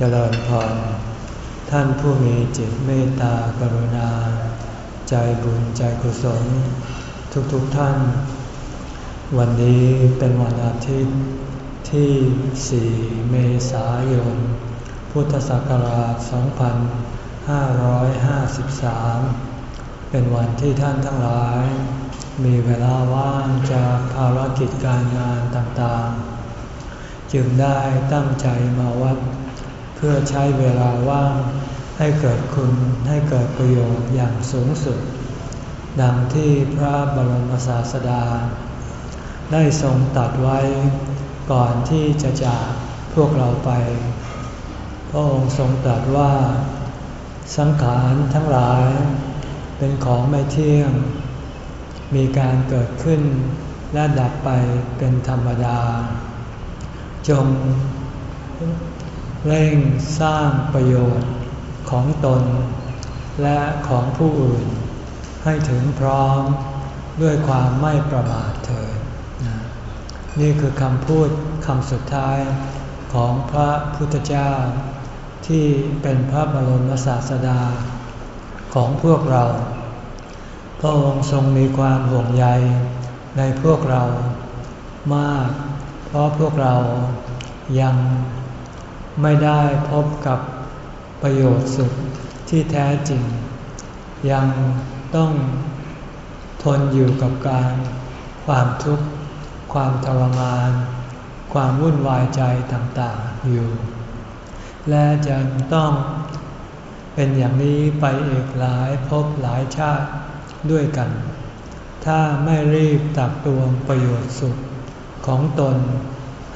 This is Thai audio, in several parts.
เจริญพร ท่านผู้มีจิตเมตตากรุณา ใจบุญใจกุศล ทุกๆทท่าน วันนี้เป็นวันอาทิตย์ที่ 4 เมษายน พุทธศักราช 2553 เป็นวันที่ท่านทั้งหลาย มีเวลาว่างจากภารกิจการงานต่างๆ จึงได้ตั้งใจมาวัด เพื่อใช้เวลาว่างให้เกิดคุณให้เกิดประโยชน์อย่างสูงสุด ดังที่พระบรมศาสดา ได้ทรงตัดไว้ก่อนที่จะจากพวกเราไป พระองค์ทรงตรัสว่า สังขารทั้งหลาย เป็นของไม่เที่ยง มีการเกิดขึ้นและดับไปเป็นธรรมดา จง เร่งสร้างประโยชน์ของตน และของผู้อื่น ให้ถึงพร้อมด้วยความไม่ประมาทเถิดนี่คือคำพูดคำสุดท้ายของพระพุทธเจ้า ที่เป็นพระบรมศาสดาของพวกเรา พระองค์ทรงมีความห่วงใยในพวกเรามาก เพราะพวกเรายัง ไม่ได้พบกับประโยชน์สุขที่แท้จริง ยังต้องทนอยู่กับการ ความทุกข์ ความทรมาน ความวุ่นวายใจต่างๆอยู่ และจะต้องเป็นอย่างนี้ไปอีกหลายภพหลายชาติด้วยกัน ถ้าไม่รีบตักตวงประโยชน์สุขของตน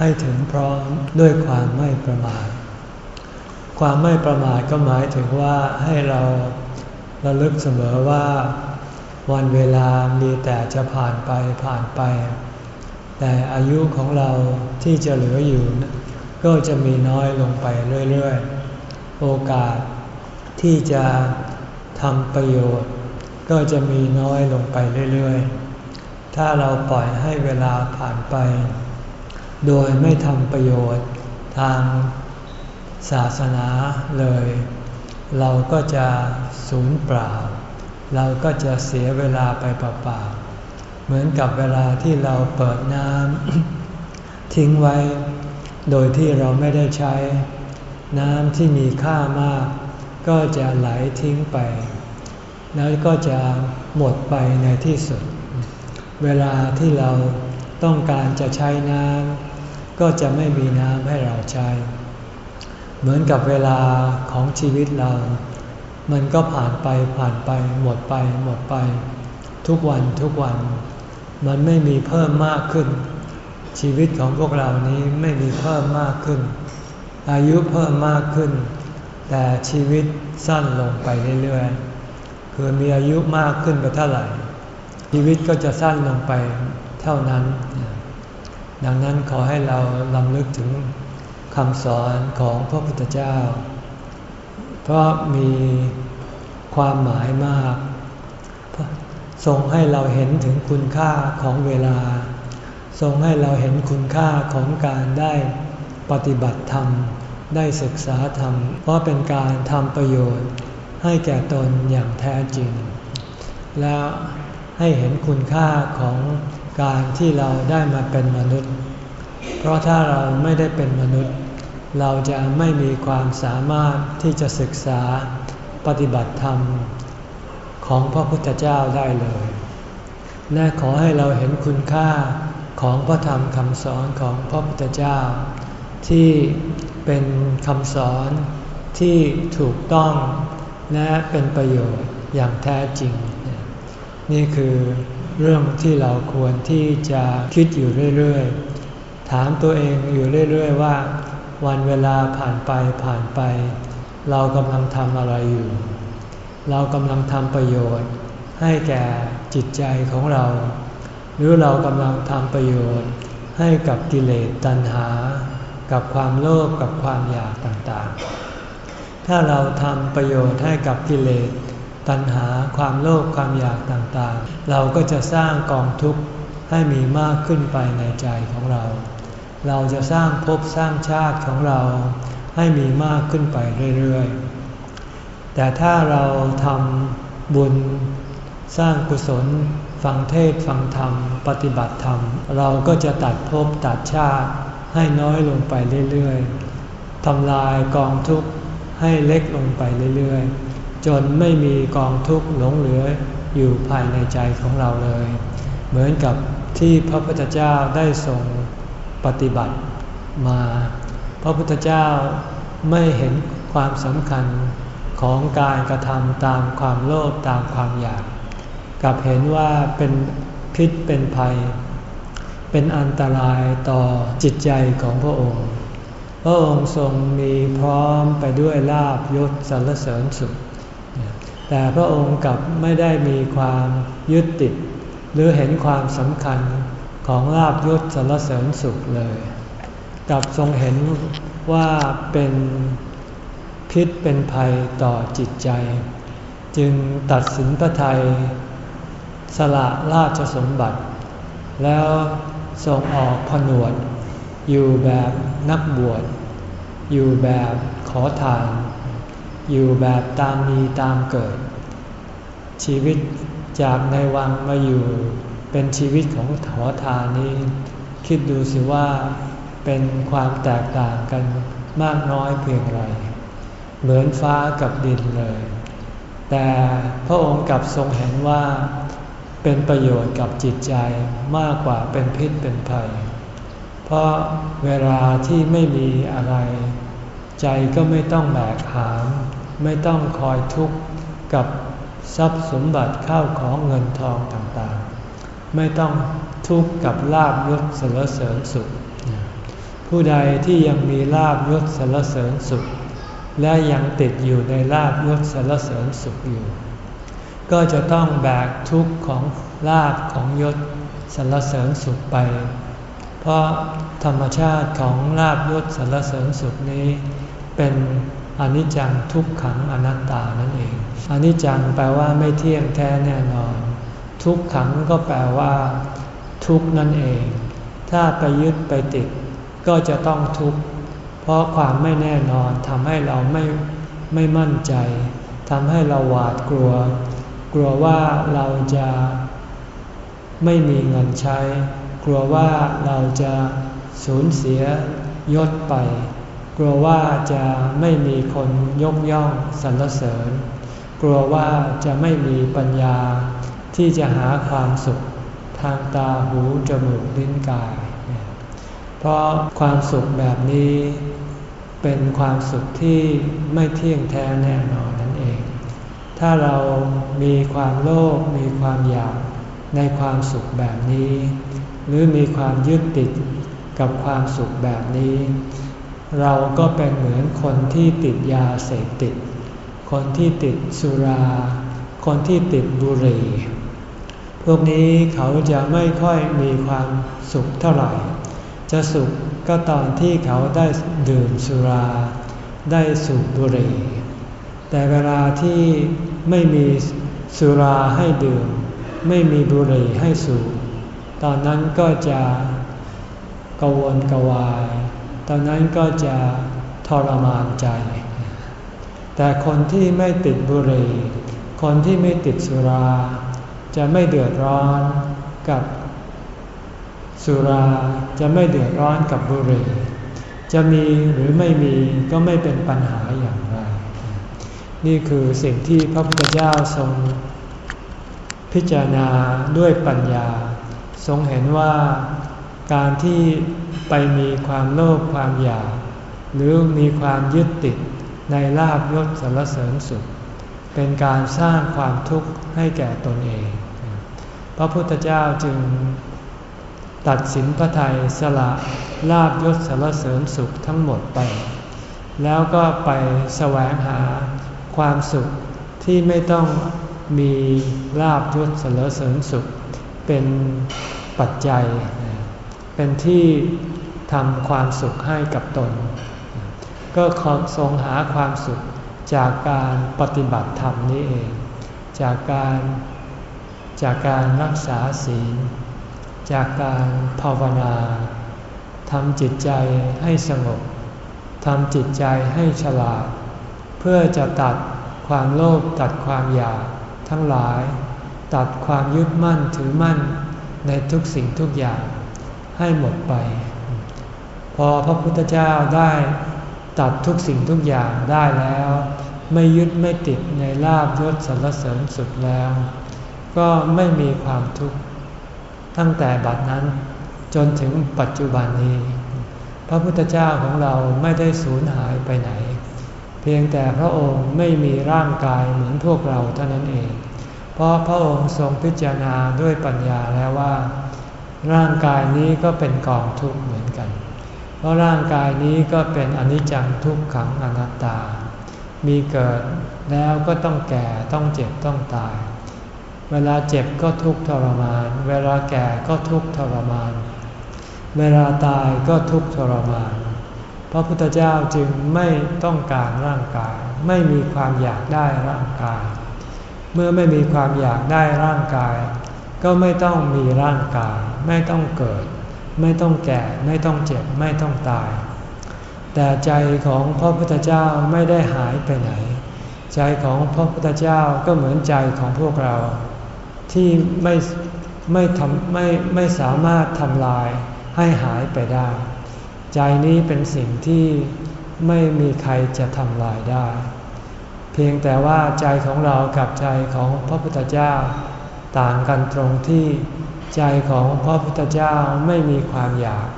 ให้ถึงพร้อมด้วยความไม่ประมาท ความไม่ประมาทก็หมายถึงว่าให้เราระลึกเสมอว่า วันเวลามีแต่จะผ่านไปผ่านไป แต่อายุของเราที่จะเหลืออยู่ ก็จะมีน้อยลงไปเรื่อยๆ โอกาสที่จะทำประโยชน์ ก็จะมีน้อยลงไปเรื่อยๆ ถ้าเราปล่อยให้เวลาผ่านไป โดยไม่ทำประโยชน์ทางศาสนาเลย เราก็จะสูญเปล่า เราก็จะเสียเวลาไปเปล่าๆเหมือนกับเวลาที่เราเปิดน้ำทิ้งไว้ โดยที่เราไม่ได้ใช้ น้ำที่มีค่ามาก ก็จะไหลทิ้งไป แล้วก็จะหมดไปในที่สุด เวลาที่เราต้องการจะใช้น้ำ ก็จะไม่มีน้ำให้เราใช้ เหมือนกับเวลาของชีวิตเรา มันก็ผ่านไปผ่านไปหมดไปหมดไป ทุกวันทุกวัน มันไม่มีเพิ่มมากขึ้น ชีวิตของพวกเรานี้ไม่มีเพิ่มมากขึ้น อายุเพิ่มมากขึ้น แต่ชีวิตสั้นลงไปเรื่อยๆคือมีอายุมากขึ้นไปเท่าไหร่ชีวิตก็จะสั้นลงไปเท่านั้น ดังนั้นขอให้เราลำลึกถึงคำสอนของพระพุทธเจ้า เพราะมีความหมายมากทรงให้เราเห็นถึงคุณค่าของเวลา ทรงให้เราเห็นคุณค่าของการได้ปฏิบัติธรรม ได้ศึกษาธรรม เพราะเป็นการทำประโยชน์ให้แก่ตนอย่างแท้จริง แล้วให้เห็นคุณค่าของ การที่เราได้มาเป็นมนุษย์ เพราะถ้าเราไม่ได้เป็นมนุษย์ เราจะไม่มีความสามารถที่จะศึกษาปฏิบัติธรรมของพระพุทธเจ้าได้เลย และขอให้เราเห็นคุณค่าของพระธรรมคำสอนของพระพุทธเจ้า ที่เป็นคำสอนที่ถูกต้องและเป็นประโยชน์อย่างแท้จริง นี่คือ เรื่องที่เราควรที่จะคิดอยู่เรื่อยๆ ถามตัวเองอยู่เรื่อยๆว่า วันเวลาผ่านไปผ่านไป เรากำลังทำอะไรอยู่ เรากำลังทำประโยชน์ ให้แก่จิตใจของเรา หรือเรากำลังทำประโยชน์ ให้กับกิเลสตัณหา กับความโลภกับความอยากต่างๆ ถ้าเราทำประโยชน์ให้กับกิเลส ตัณหาความโลภความอยากต่างๆ เราก็จะสร้างกองทุกข์ให้มีมากขึ้นไปในใจของเรา เราจะสร้างภพสร้างชาติของเราให้มีมากขึ้นไปเรื่อยๆ แต่ถ้าเราทำบุญสร้างกุศล ฟังเทศฟังธรรม ปฏิบัติธรรม เราก็จะตัดภพตัดชาติให้น้อยลงไปเรื่อยๆทำลายกองทุกข์ให้เล็กลงไปเรื่อยๆ จนไม่มีกองทุกข์หลงเหลืออยู่ภายในใจของเราเลย เหมือนกับที่พระพุทธเจ้าได้ทรงปฏิบัติมา พระพุทธเจ้าไม่เห็นความสำคัญของการกระทำตามความโลภตามความอยากกลับเห็นว่าเป็นพิษเป็นภัย เป็นอันตรายต่อจิตใจของพระองค์ พระองค์ทรงมีพร้อมไปด้วยลาบยศสรรเสริญสุข แต่พระองค์กลับไม่ได้มีความยึดติด หรือเห็นความสำคัญของลาบยศสรรเสริญสุขเลยกลับทรงเห็นว่าเป็นพิษเป็นภัยต่อจิตใจ จึงตัดสินพระไทยสละราชสมบัติ แล้วส่งออกผนวด อยู่แบบนักบวช อยู่แบบขอทาน อยู่แบบตามมีตามเกิด ชีวิตจากในวังมาอยู่เป็นชีวิตของขอทานนี้ คิดดูสิว่าเป็นความแตกต่างกันมากน้อยเพียงไร เหมือนฟ้ากับดินเลย แต่พระองค์กลับทรงเห็นว่าเป็นประโยชน์กับจิตใจมากกว่าเป็นพิษเป็นภัย เพราะเวลาที่ไม่มีอะไร ใจก็ไม่ต้องแบกหาม ไม่ต้องคอยทุกข์กับทรัพย์สมบัติข้าวของเงินทองต่างๆ ไม่ต้องทุกข์กับลาบยศสรรเสริญสุข ผู้ใดที่ยังมีลาบยศสรรเสริญสุข และยังติดอยู่ในลาบยศสรรเสริญสุขอยู่ ก็จะต้องแบกทุกข์ของลาภของยศสรรเสริญสุขไป เพราะธรรมชาติของลาบยศสรรเสริญสุขนี้ เป็น อนิจจังทุกขังอนัตตานั่นเองอนิจจังแปลว่าไม่เที่ยงแท้แน่นอน ทุกขังก็แปลว่า ทุกนั่นเอง ถ้าไปยึดไปติด ก็จะต้องทุกข์เพราะความไม่แน่นอนทำให้เราไม่ไม่มั่นใจทำให้เราหวาดกลัว กลัวว่าเราจะไม่มีเงินใช้ กลัวว่าเราจะสูญเสียยศไป ลัวว่าจะไม่มีคนยกย่องสรรเสริญ กลัวว่าจะไม่มีปัญญาที่จะหาความสุขทางตาหูจมูกลิ้นกาย เพราะความสุขแบบนี้เป็นความสุขที่ไม่เที่ยงแท้แน่นอนนั่นเอง ถ้าเรามีความโลภมีความอยากในความสุขแบบนี้ หรือมีความยึดติดกับความสุขแบบนี้ เราก็เป็นเหมือนคนที่ติดยาเสพติด คนที่ติดสุรา คนที่ติดบุหรี่ พวกนี้เขาจะไม่ค่อยมีความสุขเท่าไหร่ จะสุขก็ตอนที่เขาได้ดื่มสุรา ได้สูบบุหรี่ แต่เวลาที่ไม่มีสุราให้ดื่ม ไม่มีบุหรี่ให้สูบ ตอนนั้นก็จะกวนกวาย ตอนนั้นก็จะทรมานใจ แต่คนที่ไม่ติดบุหรี่ คนที่ไม่ติดสุรา จะไม่เดือดร้อนกับสุราจะไม่เดือดร้อนกับบุหรี่ จะมีหรือไม่มีก็ไม่เป็นปัญหาอย่างไร นี่คือสิ่งที่พระพุทธเจ้าทรงพิจารณาด้วยปัญญา ทรงเห็นว่าการที่ ไปมีความโลภความอยาก หรือมีความยึดติดในลาบยศสรรเสริญสุข เป็นการสร้างความทุกข์ให้แก่ตนเอง พระพุทธเจ้าจึงตัดสินพระทัยสละลาบยศสรรเสริญสุขทั้งหมดไป แล้วก็ไปแสวงหาความสุขที่ไม่ต้องมีลาบยศเสรเสริญสุข เป็นปัจจัย เป็นที่ ทำความสุขให้กับตน ก็ทรงหาความสุขจากการปฏิบัติธรรมนี้เอง จากการจากการรักษาศีล จากการภาวนาทำจิตใจให้สงบทำจิตใจให้ฉลาด เพื่อจะตัดความโลภตัดความอยากทั้งหลาย ตัดความยึดมั่นถือมั่นในทุกสิ่งทุกอย่างให้หมดไป อพระพุทธเจ้าได้ตัดทุกสิ่งทุกอย่างได้แล้ว ไม่ยึดไม่ติดในลาบยศสรรเสริญสุดแล้ว ก็ไม่มีความทุกข์ตั้งแต่บัดนั้นจนถึงปัจจุบันนี้ พระพุทธเจ้าของเราไม่ได้สูญหายไปไหน เพียงแต่พระองค์ไม่มีร่างกายเหมือนพวกเราเท่านั้นเอง เพราะพระองค์ทรงพิจารณาด้วยปัญญาแล้วว่า ร่างกายนี้ก็เป็นกองทุกข์เหมือนกัน เพราะร่างกายนี้ก็เป็นอนิจจังทุกขังอนัตตา มีเกิดแล้วก็ต้องแก่ต้องเจ็บต้องตาย เวลาเจ็บก็ทุกข์ทรมาน เวลาแก่ก็ทุกข์ทรมาน เวลาตายก็ทุกข์ทรมาน พระพุทธเจ้าจึงไม่ต้องการร่างกาย ไม่มีความอยากได้ร่างกาย เมื่อไม่มีความอยากได้ร่างกาย ก็ไม่ต้องมีร่างกาย ไม่ต้องเกิด ไม่ต้องแก่ไม่ต้องเจ็บไม่ต้องตาย แต่ใจของพระพุทธเจ้าไม่ได้หายไปไหน ใจของพระพุทธเจ้าก็เหมือนใจของพวกเรา ที่ไม่ไม่ทำไม่ไม่สามารถทำลายให้หายไปได้ ใจนี้เป็นสิ่งที่ไม่มีใครจะทำลายได้ เพียงแต่ว่าใจของเรากับใจของพระพุทธเจ้า ต่างกันตรงที่ ใจของพระพุทธเจ้าไม่มีความอยาก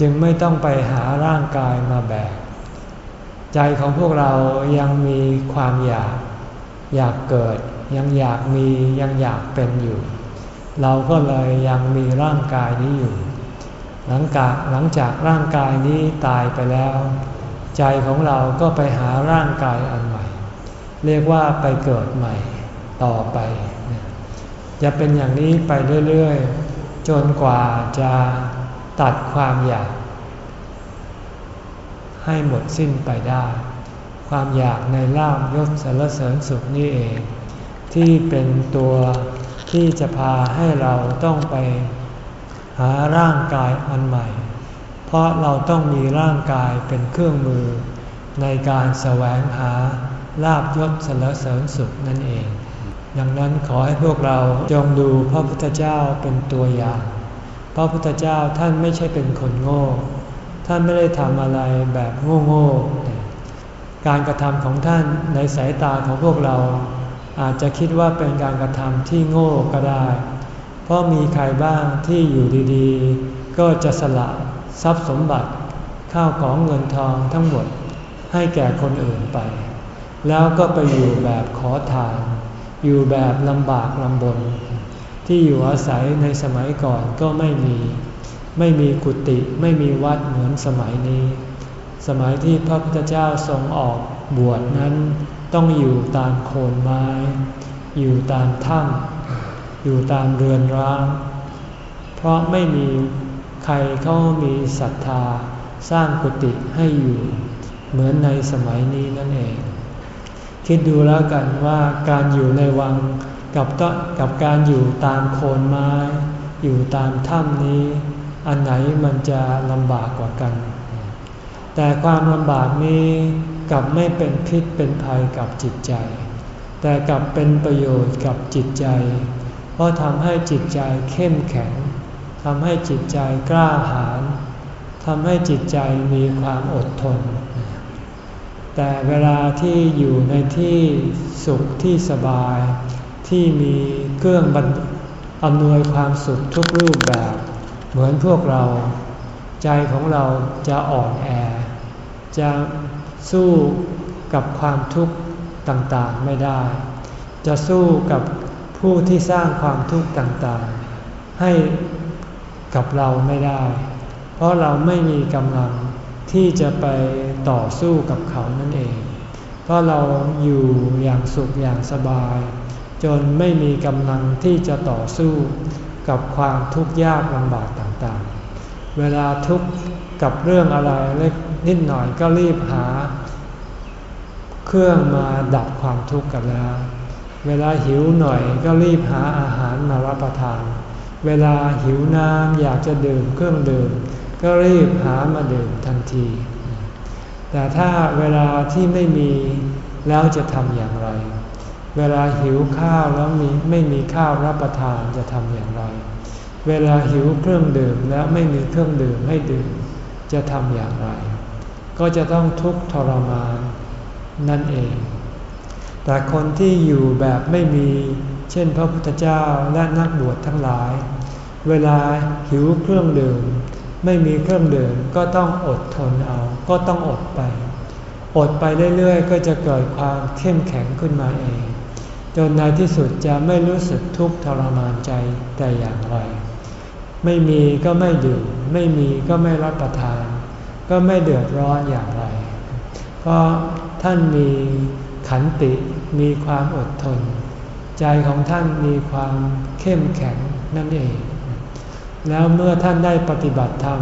จึงไม่ต้องไปหาร่างกายมาแบก ใจของพวกเรายังมีความอยาก อยากเกิด ยังอยากมียังอยากเป็นอยู่ เราก็เลยยังมีร่างกายนี้อยู่ หลังจากหลังจากร่างกายนี้ตายไปแล้ว ใจของเราก็ไปหาร่างกายอันใหม่ เรียกว่าไปเกิดใหม่ต่อไป จะเป็นอย่างนี้ไปเรื่อยๆ จนกว่าจะตัดความอยาก ให้หมดสิ้นไปได้ ความอยากในลาบยศสารเสริญสุขนี่เอง ที่เป็นตัวที่จะพาให้เราต้องไปหาร่างกายอันใหม่ เพราะเราต้องมีร่างกายเป็นเครื่องมือ ในการแสวงหาลาบยศสรรเสริญสุขนั่นเอง ดังนั้นขอให้พวกเราจงดูพระพุทธเจ้าเป็นตัวอย่าง พระพุทธเจ้าท่านไม่ใช่เป็นคนโง่ ท่านไม่ได้ทำอะไรแบบโง่ๆ การกระทำของท่านในสายตาของพวกเรา อาจจะคิดว่าเป็นการกระทำที่โง่ก็ได้ เพราะมีใครบ้างที่อยู่ดีๆ ก็จะสละทรัพย์สมบัติข้าวของเงินทองทั้งหมดให้แก่คนอื่นไป แล้วก็ไปอยู่แบบขอทาน อยู่แบบลำบากลำบน ที่อยู่อาศัยในสมัยก่อนก็ไม่มี ไม่มีกุฏิไม่มีวัดเหมือนสมัยนี้ สมัยที่พระพุทธเจ้าทรงออกบวชนั้นต้องอยู่ตามโคนไม้ อยู่ตามถ้ำอยู่ตามเรือนร้าง เพราะไม่มีใครเขามีศรัทธาสร้างกุฏิให้อยู่ เหมือนในสมัยนี้นั่นเอง คิดดูแล้วกันว่าการอยู่ในวังกับกับการอยู่ตามโคนไม้ อยู่ตามถ้ำนี้ อันไหนมันจะลำบากกว่ากัน แต่ความลำบากนี้กับไม่เป็นพิษเป็นภัยกับจิตใจ แต่กลับเป็นประโยชน์กับจิตใจ เพราะทำให้จิตใจเข้มแข็งทำให้จิตใจกล้าหาญทำให้จิตใจมีความอดทน แต่เวลาที่อยู่ในที่สุขที่สบาย ที่มีเครื่องบรรอำนวยความสุขทุกรูปแบบ เหมือนพวกเรา ใจของเราจะอ่อนแอ จะสู้กับความทุกข์ต่างๆไม่ได้ จะสู้กับผู้ที่สร้างความทุกข์ต่างๆ ให้กับเราไม่ได้ เพราะเราไม่มีกำลังที่จะไป ต่อสู้กับเขานั่นเอง เพราะเราอยู่อย่างสุขอย่างสบาย จนไม่มีกำลังที่จะต่อสู้กับความทุกข์ยากลำบากต่างๆ เวลาทุกข์กับเรื่องอะไรเล็กนิดหน่อยก็รีบหา เครื่องมาดับความทุกข์กันแล้ว เวลาหิวหน่อยก็รีบหาอาหารมารับประทาน เวลาหิวน้ำอยากจะดื่มเครื่องดื่ม ก็รีบหามาดื่มทันที แต่ถ้าเวลาที่ไม่มีแล้วจะทำอย่างไร เวลาหิวข้าวแล้วมีไม่มีข้าวรับประทานจะทำอย่างไร เวลาหิวเครื่องดื่มแล้วไม่มีเครื่องดื่มให้ดื่มจะทำอย่างไร ก็จะต้องทุกข์ทรมานนั่นเอง แต่คนที่อยู่แบบไม่มีเช่นพระพุทธเจ้าและนักบวชทั้งหลาย เวลาหิวเครื่องดื่ม ไม่มีเครื่องดื่มก็ต้องอดทนเอา ก็ต้องอดไป อดไปเรื่อยๆ ก็จะเกิดความเข้มแข็งขึ้นมาเอง จนในที่สุดจะไม่รู้สึกทุกข์ทรมานใจแต่อย่างไร ไม่มีก็ไม่ดื่ม ไม่มีก็ไม่รับประทาน ก็ไม่เดือดร้อนอย่างไร เพราะท่านมีขันติมีความอดทน ใจของท่านมีความเข้มแข็งนั่นเอง แล้วเมื่อท่านได้ปฏิบัติธรรม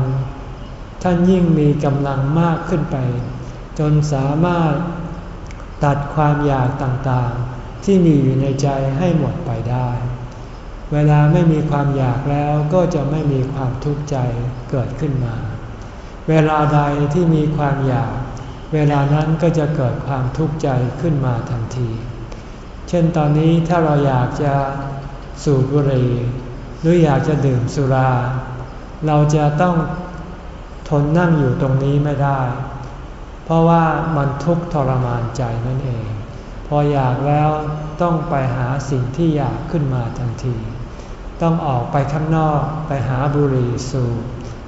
ท่านยิ่งมีกำลังมากขึ้นไป จนสามารถตัดความอยากต่างๆ ที่มีอยู่ในใจให้หมดไปได้ เวลาไม่มีความอยากแล้วก็จะไม่มีความทุกข์ใจเกิดขึ้นมา เวลาใดที่มีความอยาก เวลานั้นก็จะเกิดความทุกข์ใจขึ้นมาทันที เช่นตอนนี้ถ้าเราอยากจะสูบบุหรี่ หรืออยากจะดื่มสุรา เราจะต้องทนนั่งอยู่ตรงนี้ไม่ได้ เพราะว่ามันทุกข์ทรมานใจนั่นเอง พออยากแล้วต้องไปหาสิ่งที่อยากขึ้นมาทันที ต้องออกไปข้างนอกไปหาบุหรี่สูบ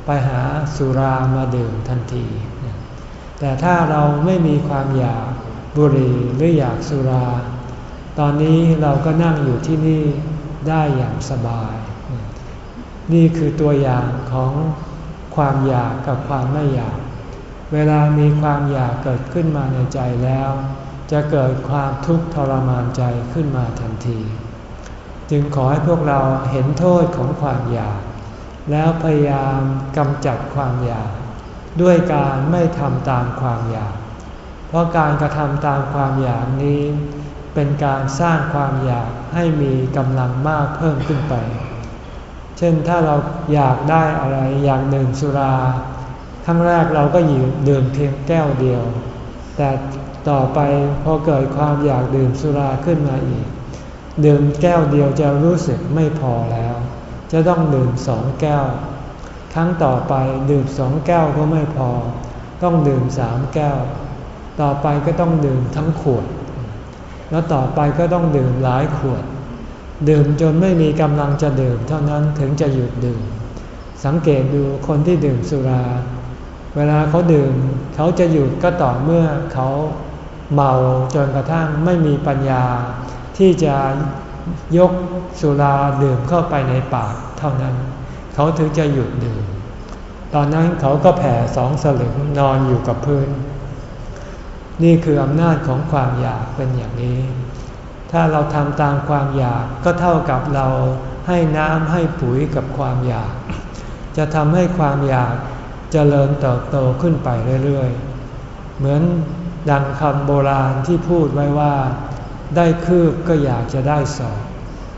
ไปหาสุรามาดื่มทันที แต่ถ้าเราไม่มีความอยากบุหรี่หรืออยากสุรา ตอนนี้เราก็นั่งอยู่ที่นี่ได้อย่างสบาย นี่คือตัวอย่างของความอยากกับความไม่อยาก เวลามีความอยากเกิดขึ้นมาในใจแล้ว จะเกิดความทุกข์ทรมานใจขึ้นมาทันที จึงขอให้พวกเราเห็นโทษของความอยาก แล้วพยายามกำจัดความอยาก ด้วยการไม่ทำตามความอยาก เพราะการกระทำตามความอยากนี้ เป็นการสร้างความอยากให้มีกำลังมากเพิ่มขึ้นไป เช่นถ้าเราอยากได้อะไรอยากดื่มสุรา ครั้งแรกเราก็อยู่ดื่มเพียงแก้วเดียว แต่ต่อไปพอเกิดความอยากดื่มสุราขึ้นมาอีก ดื่มแก้วเดียวจะรู้สึกไม่พอแล้ว จะต้องดื่มสองแก้ว ครั้งต่อไปดื่มสองแก้วก็ไม่พอ ต้องดื่มสามแก้ว ต่อไปก็ต้องดื่มทั้งขวด แล้วต่อไปก็ต้องดื่มหลายขวด ดื่มจนไม่มีกำลังจะดื่มเท่านั้นถึงจะหยุดดื่ม สังเกตดูคนที่ดื่มสุรา เวลาเขาดื่ม เขาจะหยุดก็ต่อเมื่อเขาเมาจนกระทั่งไม่มีปัญญา ที่จะยกสุราดื่มเข้าไปในปากเท่านั้น เขาถึงจะหยุดดื่ม ตอนนั้นเขาก็แผ่สองสลึงนอนอยู่กับพื้น นี่คืออำนาจของความอยากเป็นอย่างนี้ ถ้าเราทำตามความอยากก็เท่ากับเราให้น้ำให้ปุ๋ยกับความอยาก จะทำให้ความอยากจเจริญเติบโตขึ้นไปเรื่อยๆ เหมือนดังคำโบราณที่พูดไว้ว่า ได้คืบก็อยากจะได้สอบ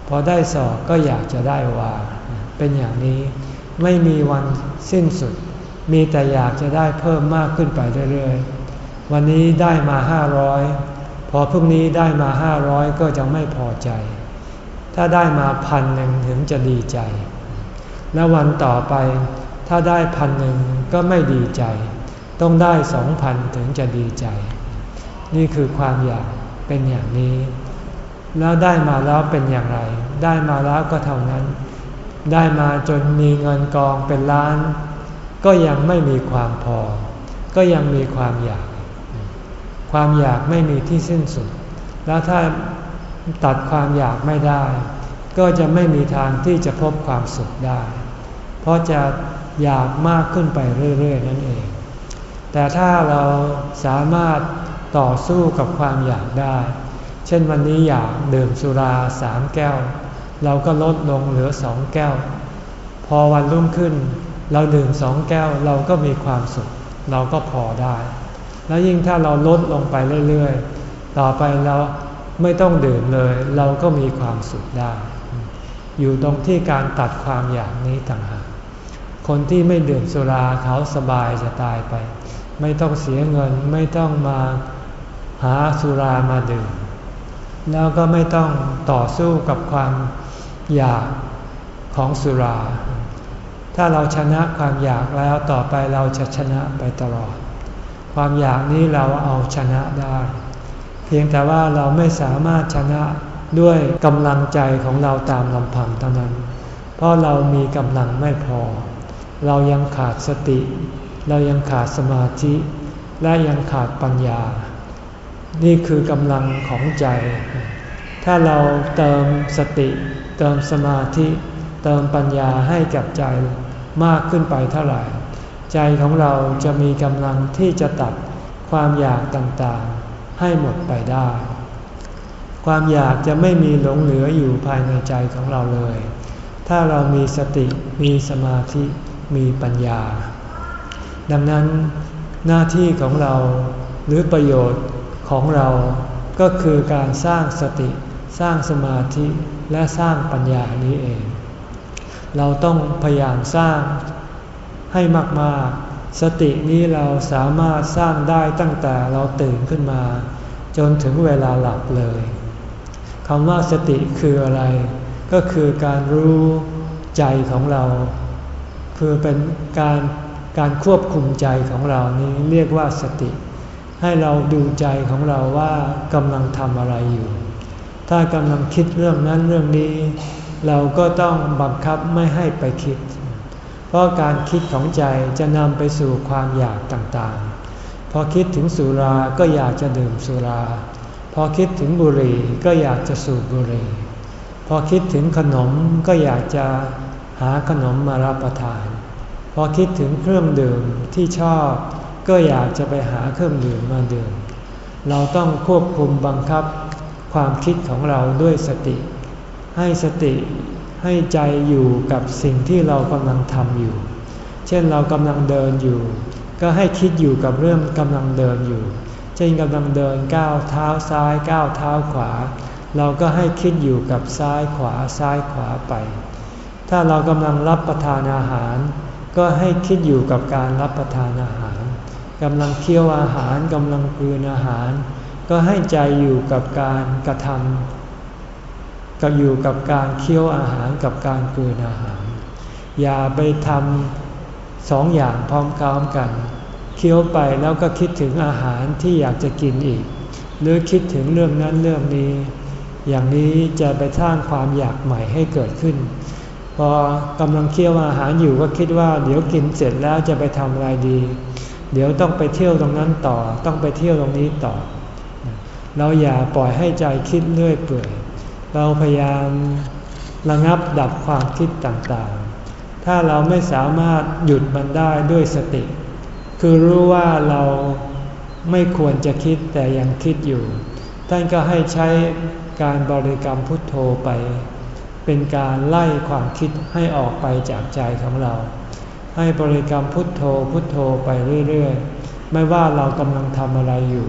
พอได้สอบก็อยากจะได้วา เป็นอย่างนี้ไม่มีวันสิ้นสุด มีแต่อยากจะได้เพิ่มมากขึ้นไปเรื่อยๆ วันนี้ได้มาห้าร้อย พอพรุ่งนี้ได้มาห้าร้อยก็จะไม่พอใจ ถ้าได้มาพันหนึ่งถึงจะดีใจ แล้ววันต่อไปถ้าได้พันหนึ่งก็ไม่ดีใจ ต้องได้สองพันถึงจะดีใจ นี่คือความอยากเป็นอย่างนี้ แล้วได้มาแล้วเป็นอย่างไร ได้มาแล้วก็เท่านั้น ได้มาจนมีเงินกองเป็นล้าน ก็ยังไม่มีความพอ ก็ยังมีความอยาก ความอยากไม่มีที่สิ้นสุด แล้วถ้าตัดความอยากไม่ได้ ก็จะไม่มีทางที่จะพบความสุขได้ เพราะจะอยากมากขึ้นไปเรื่อยๆนั่นเอง แต่ถ้าเราสามารถต่อสู้กับความอยากได้ เช่นวันนี้อยากดื่มสุราสามแก้ว เราก็ลดลงเหลือสองแก้ว พอวันรุ่งขึ้น เราดื่มสองแก้วเราก็มีความสุข เราก็พอได้ แล้วยิ่งถ้าเราลดลงไปเรื่อยๆ ต่อไปเราไม่ต้องดื่มเลย เราก็มีความสุขได้ อยู่ตรงที่การตัดความอยากนี้ต่างหากคนที่ไม่ดื่มสุราเขาสบายจะตายไป ไม่ต้องเสียเงินไม่ต้องมาหาสุรามาดื่ม แล้วก็ไม่ต้องต่อสู้กับความอยากของสุรา ถ้าเราชนะความอยากแล้วต่อไปเราจะชนะไปตลอด ความอยากนี้เราเอาชนะได้ เพียงแต่ว่าเราไม่สามารถชนะด้วยกำลังใจของเราตามลำพังเท่านั้น เพราะเรามีกำลังไม่พอ เรายังขาดสติ เรายังขาดสมาธิ และยังขาดปัญญา นี่คือกำลังของใจ ถ้าเราเติมสติ เติมสมาธิ เติมปัญญาให้กับใจมากขึ้นไปเท่าไหร่ ใจของเราจะมีกำลังที่จะตัดความอยากต่างๆ ให้หมดไปได้ ความอยากจะไม่มีหลงเหลืออยู่ภายในใจของเราเลย ถ้าเรามีสติมีสมาธิมีปัญญา ดังนั้นหน้าที่ของเราหรือประโยชน์ของเราก็คือการสร้างสติ สร้างสมาธิและสร้างปัญญานี้เอง เราต้องพยายามสร้าง ให้มากๆ สตินี้เราสามารถสร้างได้ตั้งแต่เราตื่นขึ้นมา จนถึงเวลาหลับเลยคำว่าสติคืออะไร ก็คือการรู้ใจของเรา คือเป็นการการควบคุมใจของเรานี้เรียกว่าสติ ให้เราดูใจของเราว่ากำลังทำอะไรอยู่ ถ้ากำลังคิดเรื่องนั้นเรื่องนี้ เราก็ต้องบังคับไม่ให้ไปคิด เพราะการคิดของใจจะนำไปสู่ความอยากต่างๆ พอคิดถึงสุราก็อยากจะดื่มสุรา พอคิดถึงบุหรี่ก็อยากจะสูบบุหรี่ พอคิดถึงขนมก็อยากจะหาขนมมารับประทาน พอคิดถึงเครื่องดื่มที่ชอบ ก็อยากจะไปหาเครื่องดื่มมาดื่ม เราต้องควบคุมบังคับความคิดของเราด้วยสติ ให้สติ ให้ใจอยู่กับสิ่งที่เรากำลังทำอยู่ เช่นเรากำลังเดินอยู่ ก็ให้คิดอยู่กับเรื่องกำลังเดินอยู่ เช่นกำลังเดินก้าวเท้าซ้ายก้าวเท้าขวา เราก็ให้คิดอยู่กับซ้ายขวาซ้ายขวาไป ถ้าเรากำลังรับประทานอาหาร ก็ให้คิดอยู่กับการรับประทานอาหารกำลังเคี้ยวอาหารกำลังกลืนอาหาร ก็ให้ใจอยู่กับการกระทำ ก็อยู่กับการเคี้ยวอาหารกับการกลืนอาหาร อย่าไปทำสองอย่างพร้อมๆกัน เคี้ยวไปแล้วก็คิดถึงอาหารที่อยากจะกินอีก หรือคิดถึงเรื่องนั้นเรื่องนี้ อย่างนี้จะไปสร้างความอยากใหม่ให้เกิดขึ้น พอกำลังเคี้ยวอาหารอยู่ก็คิดว่าเดี๋ยวกินเสร็จแล้วจะไปทำอะไรดี เดี๋ยวต้องไปเที่ยวตรงนั้นต่อ ต้องไปเที่ยวตรงนี้ต่อ เราอย่าปล่อยให้ใจคิดเรื่อยเปื่อย เราพยายามระงับดับความคิดต่างๆ ถ้าเราไม่สามารถหยุดมันได้ด้วยสติ คือรู้ว่าเราไม่ควรจะคิดแต่ยังคิดอยู่ ท่านก็ให้ใช้การบริกรรมพุทโธไป เป็นการไล่ความคิดให้ออกไปจากใจของเรา ให้บริกรรมพุทโธพุทโธไปเรื่อยๆ ไม่ว่าเรากำลังทำอะไรอยู่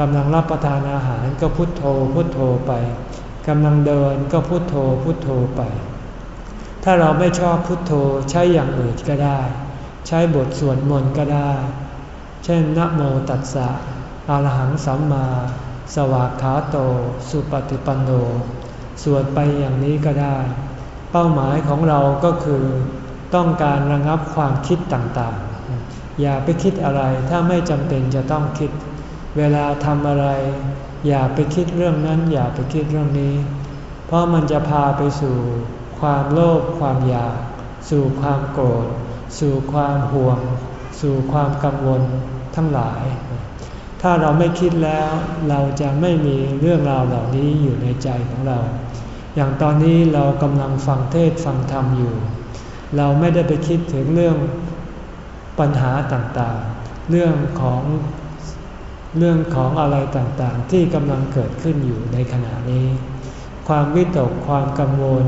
กำลังรับประทานอาหารก็พุทโธพุทโธไป กำลังเดินก็พุทโธพุทโธไป ถ้าเราไม่ชอบพุทโธใช้อย่างอื่นก็ได้ ใช้บทสวดมนต์ก็ได้ เช่นนะโมตัสสะอรหังสัมมา สวากขาโต สุปฏิปันโน สวดไปอย่างนี้ก็ได้ เป้าหมายของเราก็คือ ต้องการระงับความคิดต่างๆ อย่าไปคิดอะไรถ้าไม่จำเป็นจะต้องคิด เวลาทำอะไร อย่าไปคิดเรื่องนั้น อย่าไปคิดเรื่องนี้ เพราะมันจะพาไปสู่ความโลภความอยาก สู่ความโกรธ สู่ความห่วง สู่ความกังวลทั้งหลาย ถ้าเราไม่คิดแล้วเราจะไม่มีเรื่องราวเหล่านี้อยู่ในใจของเรา อย่างตอนนี้เรากำลังฟังเทศฟังธรรมอยู่ เราไม่ได้ไปคิดถึงเรื่องปัญหาต่างๆ เรื่องของ เรื่องของอะไรต่างๆ ที่กำลังเกิดขึ้นอยู่ในขณะนี้ ความวิตกความกังวล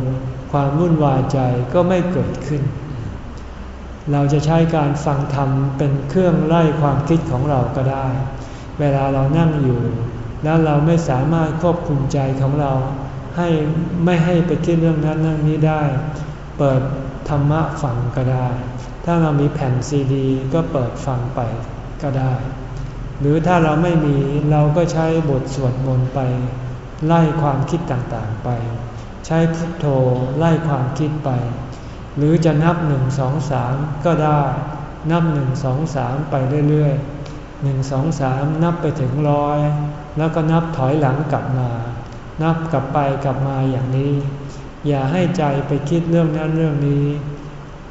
ความวุ่นวายใจก็ไม่เกิดขึ้น เราจะใช้การฟังธรรมเป็นเครื่องไล่ความคิดของเราก็ได้ เวลาเรานั่งอยู่ แล้วเราไม่สามารถควบคุมใจของเรา ให้ไม่ให้ไปคิดเรื่องนั้นเรื่องนี้ได้ เปิดธรรมะฟังก็ได้ ถ้าเรามีแผ่นซีดี ก็เปิดฟังไปก็ได้ หรือถ้าเราไม่มีเราก็ใช้บทสวดมนต์ไป ไล่ความคิดต่างๆไป ใช้พุทโธไล่ความคิดไป หรือจะนับหนึ่งสองสามก็ได้ นับหนึ่งสองสามไปเรื่อยๆหนึ่งสองสามนับไปถึงร้อยแล้วก็นับถอยหลังกลับมา นับกลับไปกลับมาอย่างนี้ อย่าให้ใจไปคิดเรื่องนั้นเรื่องนี้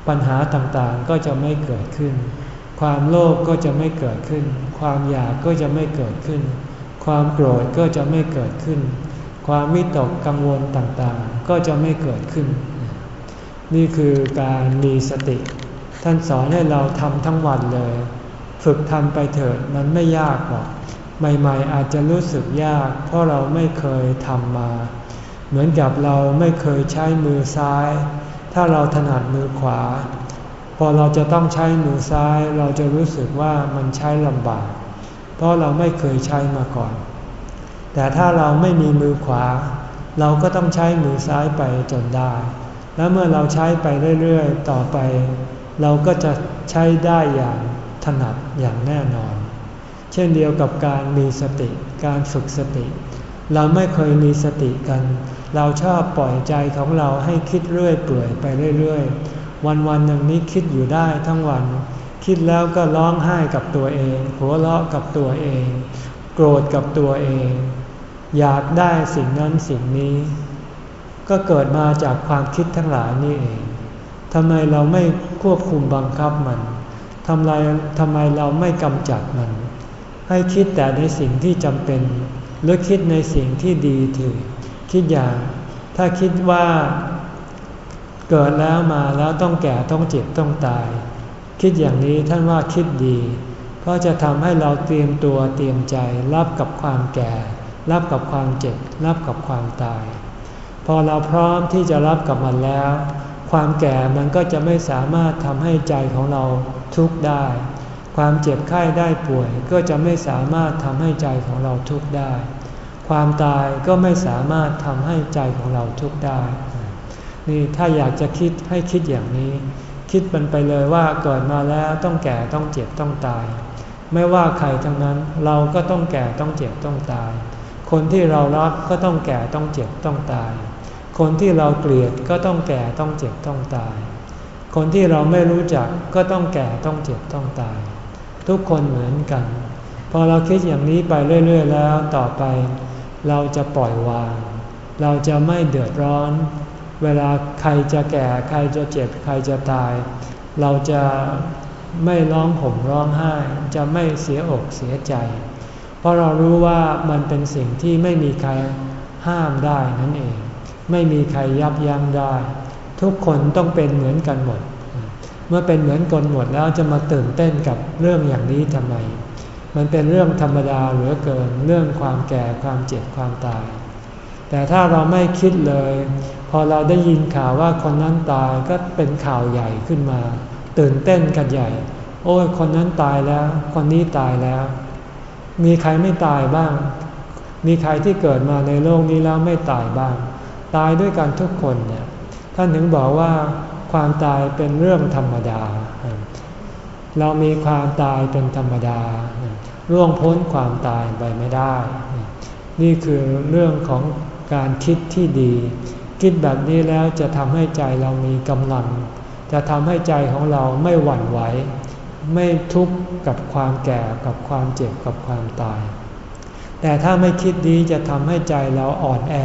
ปัญหาต่างๆก็จะไม่เกิดขึ้น ความโลภก็จะไม่เกิดขึ้น ความอยากก็จะไม่เกิดขึ้น ความโกรธก็จะไม่เกิดขึ้น ความวิตกกังวลต่างๆ ก็จะไม่เกิดขึ้น นี่คือการมีสติ ท่านสอนให้เราทำทั้งวันเลย ฝึกทำไปเถิดมันไม่ยากหรอก ใหม่ๆอาจจะรู้สึกยาก เพราะเราไม่เคยทำมา เหมือนกับเราไม่เคยใช้มือซ้าย ถ้าเราถนัดมือขวา พอเราจะต้องใช้มือซ้ายเราจะรู้สึกว่ามันใช้ลำบาก เพราะเราไม่เคยใช้มาก่อน แต่ถ้าเราไม่มีมือขวา เราก็ต้องใช้มือซ้ายไปจนได้ แล้วเมื่อเราใช้ไปเรื่อยๆต่อไป เราก็จะใช้ได้อย่างถนัดอย่างแน่นอน เช่นเดียวกับการมีสติการฝึกสติ เราไม่เคยมีสติกัน เราชอบปล่อยใจของเราให้คิดเรื่อยเปื่อยไปเรื่อยๆ วันวันหนึ่งนี้คิดอยู่ได้ทั้งวัน คิดแล้วก็ร้องไห้กับตัวเอง หัวเราะกับตัวเอง โกรธกับตัวเอง อยากได้สิ่งนั้นสิ่งนี้ ก็เกิดมาจากความคิดทั้งหลายนี่เองทำไมเราไม่ควบคุมบังคับมันทำไมทำไมเราไม่กำจัดมัน ให้คิดแต่ในสิ่งที่จำเป็น หรือคิดในสิ่งที่ดีถือคิดอย่าง ถ้าคิดว่า เกิดแล้วมาแล้วต้องแก่ต้องเจ็บต้องตาย คิดอย่างนี้ท่านว่าคิดดี เพราะจะทำให้เราเตรียมตัวเตรียมใจรับกับความแก่ รับกับความเจ็บ รับกับความตาย พอเราพร้อมที่จะรับกับมันแล้ว ความแก่มันก็จะไม่สามารถทำให้ใจของเราทุกข์ได้ ความเจ็บไข้ได้ป่วย ก็จะไม่สามารถทำให้ใจของเราทุกข์ได้ ความตายก็ไม่สามารถทำให้ใจของเราทุกข์ได้ นี่ถ้าอยากจะคิดให้คิดอย่างนี้ คิดมันไปเลยว่าเกิดมาแล้วต้องแก่ต้องเจ็บต้องตาย ไม่ว่าใครทั้งนั้นเราก็ต้องแก่ต้องเจ็บต้องตาย คนที่เรารักก็ต้องแก่ต้องเจ็บต้องตาย คนที่เราเกลียดก็ต้องแก่ต้องเจ็บต้องตาย คนที่เราไม่รู้จักก็ต้องแก่ต้องเจ็บต้องตาย ทุกคนเหมือนกัน พอเราคิดอย่างนี้ไปเรื่อย ๆ แล้วต่อไป เราจะปล่อยวาง เราจะไม่เดือดร้อน เวลาใครจะแก่ใครจะเจ็บใครจะตาย เราจะไม่ร้องห่มร้องไห้ จะไม่เสียอกเสียใจ เพราะเรารู้ว่ามันเป็นสิ่งที่ไม่มีใครห้ามได้นั่นเอง ไม่มีใครยับยั้งได้ ทุกคนต้องเป็นเหมือนกันหมด เมื่อเป็นเหมือนกันหมดแล้วจะมาตื่นเต้นกับเรื่องอย่างนี้ทำไม มันเป็นเรื่องธรรมดาเหลือเกิน เรื่องความแก่ความเจ็บความตาย แต่ถ้าเราไม่คิดเลย พอเราได้ยินข่าวว่าคนนั้นตายก็เป็นข่าวใหญ่ขึ้นมา ตื่นเต้นกันใหญ่ โอ้ยคนนั้นตายแล้ว คนนี้ตายแล้ว มีใครไม่ตายบ้าง มีใครที่เกิดมาในโลกนี้แล้วไม่ตายบ้าง ตายด้วยกันทุกคนเนี่ยท่านถึงบอกว่าความตายเป็นเรื่องธรรมดา เรามีความตายเป็นธรรมดาร่วงพ้นความตายไปไม่ได้ นี่คือเรื่องของการคิดที่ดี คิดแบบนี้แล้วจะทำให้ใจเรามีกำลัง จะทำให้ใจของเราไม่หวั่นไหว ไม่ทุกข์กับความแก่กับความเจ็บกับความตาย แต่ถ้าไม่คิดดีจะทำให้ใจเราอ่อนแอ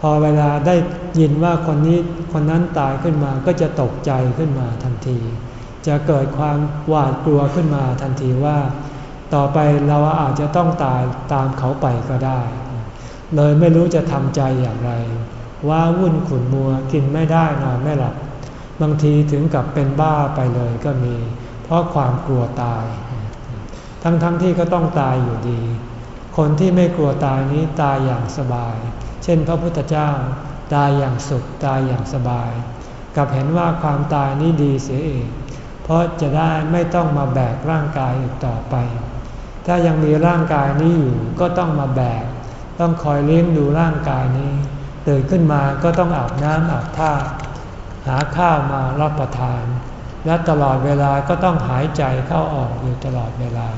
พอเวลาได้ยินว่าคนนี้คนนั้นตายขึ้นมาก็จะตกใจขึ้นมาทันที จะเกิดความหวาดกลัวขึ้นมาทันทีว่า ต่อไปเราอาจจะต้องตายตามเขาไปก็ได้ เลยไม่รู้จะทำใจอย่างไร ว่าวุ่นขุนมัวกินไม่ได้นอนไม่หลับ บางทีถึงกับเป็นบ้าไปเลยก็มี เพราะความกลัวตาย ทั้งๆทที่ก็ต้องตายอยู่ดี คนที่ไม่กลัวตายนี้ตายอย่างสบาย เช่น พระพุทธเจ้า ตายอย่างสุขตายอย่างสบาย กับเห็นว่าความตายนี้ดีเสียเอง เพราะจะได้ไม่ต้องมาแบกร่างกายอีกต่อไป ถ้ายังมีร่างกายนี้อยู่ก็ต้องมาแบกต้องคอยเลี้ยงดูร่างกายนี้ ตื่นขึ้นมาก็ต้องอาบน้ำอาบท่า หาข้าวมารับประทาน และตลอดเวลาก็ต้องหายใจเข้าออกอยู่ตลอดเวลา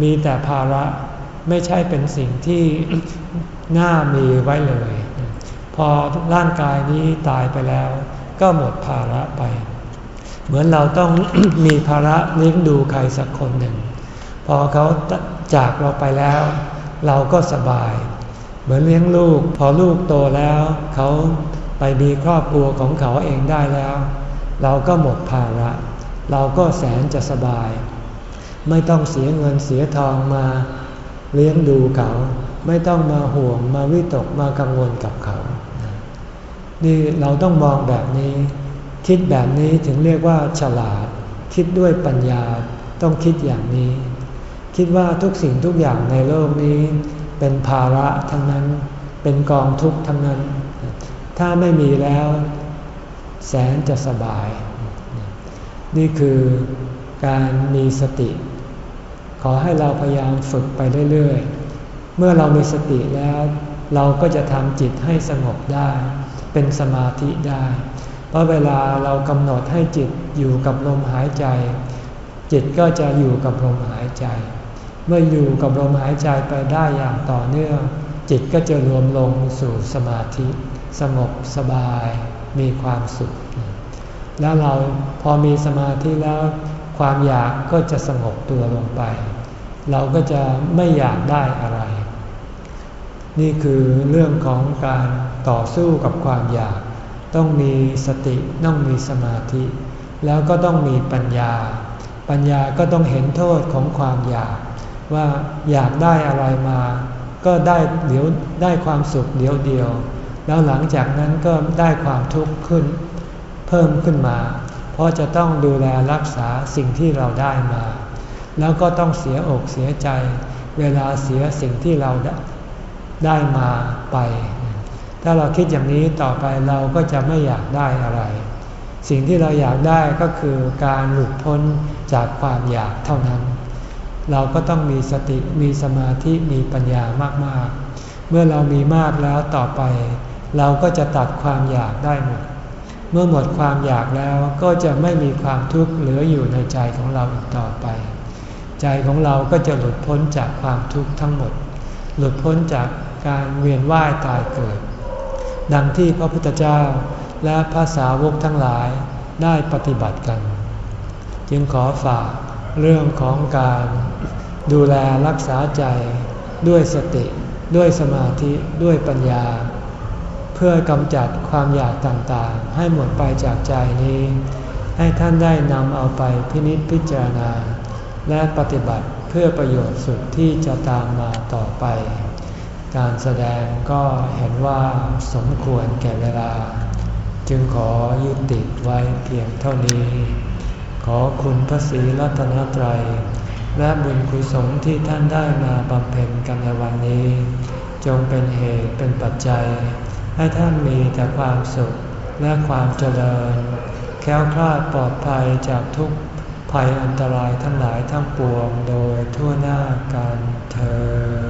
มีแต่ภาระไม่ใช่เป็นสิ่งที่น่ามีไว้เลย พอร่างกายนี้ตายไปแล้ว ก็หมดภาระไป เหมือนเราต้องมีภาระเลี้ยงดูใครสักคนหนึ่ง พอเขาจากเราไปแล้ว เราก็สบาย เหมือนเลี้ยงลูก พอลูกโตแล้ว เขาไปมีครอบครัวของเขาเองได้แล้ว เราก็หมดภาระ เราก็แสนจะสบาย ไม่ต้องเสียเงินเสียทองมาเลี้ยงดูเขา ไม่ต้องมาห่วงมาวิตกมากังวลกับเขา นี่เราต้องมองแบบนี้ คิดแบบนี้ถึงเรียกว่าฉลาด คิดด้วยปัญญาต้องคิดอย่างนี้ คิดว่าทุกสิ่งทุกอย่างในโลกนี้ เป็นภาระทั้งนั้น เป็นกองทุกข์ทั้งนั้น ถ้าไม่มีแล้ว แสนจะสบาย นี่คือการมีสติ ขอให้เราพยายามฝึกไปเรื่อยๆ เมื่อเรามีสติแล้ว เราก็จะทำจิตให้สงบได้ เป็นสมาธิได้ เพราะเวลาเรากำหนดให้จิตอยู่กับลมหายใจ จิตก็จะอยู่กับลมหายใจ มื่ออยู่กับลมหายใจไปได้อย่างต่อเนื่อง จิตก็จะรวมลงสู่สมาธิ สงบสบาย มีความสุข แล้วเราพอมีสมาธิแล้วความอยากก็จะสงบตัวลงไป เราก็จะไม่อยากได้อะไร นี่คือเรื่องของการต่อสู้กับความอยาก ต้องมีสติต้องมีสมาธิ แล้วก็ต้องมีปัญญา ปัญญาก็ต้องเห็นโทษของความอยาก ว่าอยากได้อะไรมา ก็ได้เดี๋ยวได้ความสุขเดียวเดียว แล้วหลังจากนั้นก็ได้ความทุกข์ขึ้น เพิ่มขึ้นมา เพราะจะต้องดูแลรักษาสิ่งที่เราได้มา แล้วก็ต้องเสียอกเสียใจ เวลาเสียสิ่งที่เราได้มาไป ถ้าเราคิดอย่างนี้ต่อไปเราก็จะไม่อยากได้อะไร สิ่งที่เราอยากได้ก็คือการหลุดพ้นจากความอยากเท่านั้น เราก็ต้องมีสติมีสมาธิมีปัญญามากๆ เมื่อเรามีมากแล้วต่อไป เราก็จะตัดความอยากได้หมด เมื่อหมดความอยากแล้วก็จะไม่มีความทุกข์เหลืออยู่ในใจของเราอีกต่อไป ใจของเราก็จะหลุดพ้นจากความทุกข์ทั้งหมด หลุดพ้นจากการเวียนว่ายตายเกิด ดังที่พระพุทธเจ้าและภาษาวกทั้งหลายได้ปฏิบัติกัน จึงขอฝากเรื่องของการ ดูแลรักษาใจด้วยสติ ด้วยสมาธิด้วยปัญญา เพื่อกำจัดความอยากต่างๆ ให้หมดไปจากใจนี้ ให้ท่านได้นำเอาไปพินิจพิจารณา และปฏิบัติเพื่อประโยชน์สุดที่จะตามมาต่อไป การแสดงก็เห็นว่าสมควรแก่เวลา จึงขอยุติไว้เพียงเท่านี้ ขอคุณพระศรีรัตนตรัย และบุญกุศลที่ท่านได้มาบำเพ็ญกันในวันนี้ จงเป็นเหตุเป็นปัจจัย ให้ท่านมีแต่ความสุขและความเจริญ แค้วคลาดปลอดภัยจากทุกภัยอันตรายทั้งหลายทั้งปวงโดยทั่วหน้ากันเธอ